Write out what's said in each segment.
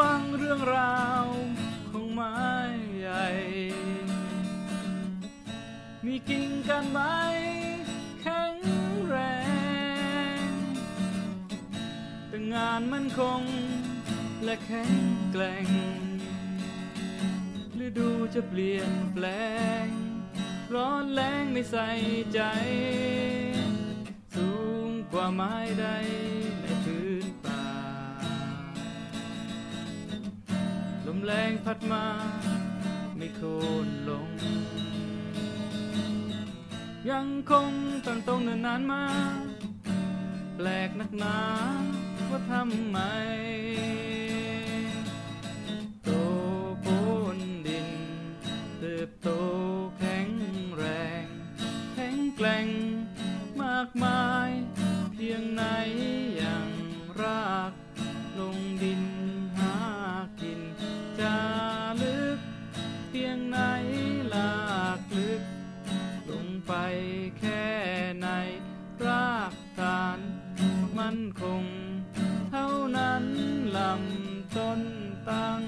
ฟังเรื่องราวของไม้ใหญ่ มีกิ่งกันไม้แข็งแรง แต่งานมันคงและแข็งแกร่งฤดูจะเปลี่ยนแปลง ร้อนแรงไม่ใส่ใจ สูงกว่าไม้ใดใน แรงพัดมาไม่โค่นลง ยังคงตั้งตรงนานนานมา แปลกนักหนาว่าทำไม เพียงไหนลากลึก ลงไปแค่ไหนรากฐานมันคง เท่านั้นลำต้นตั้ง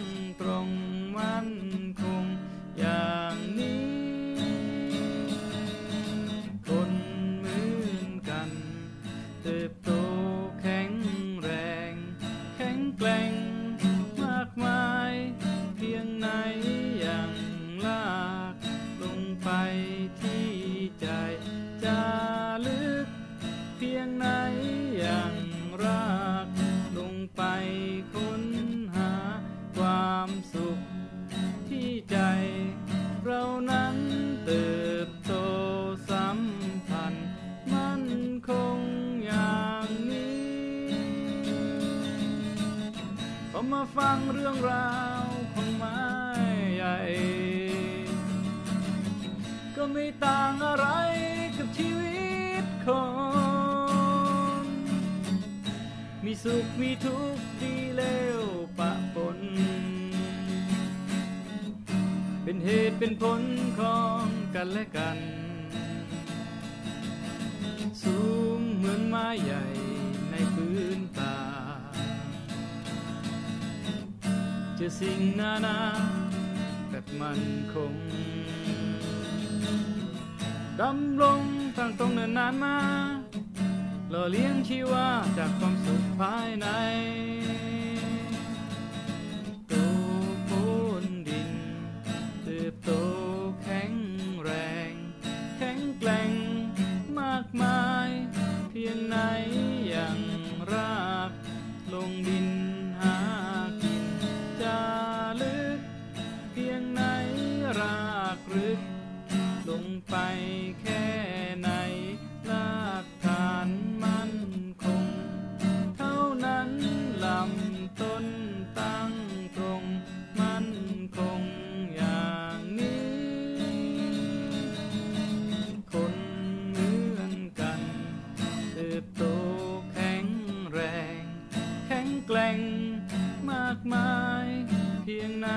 ฟังเรื่องราวของไม้ใหญ่ ก็ไม่ต่างอะไรกับชีวิตคน มีสุขมีทุกข์ดีเลวปะปน เป็นเหตุเป็นผลของกันและกัน สูงเหมือนไม้ จะสิ่งนานาแบบมันคงดำรงตั้งตรงเนินนานมาหล่อเลี้ยงชีวาจากความสุขภายใน ไปแค่ไหนรากฐานมั่นคง เท่านั้นลำต้นตั้งตรงมั่นคงอย่างนี้ คนเหมือนกันเติบโตแข็งแรง แข็งแกร่งมากมายเพียงไหน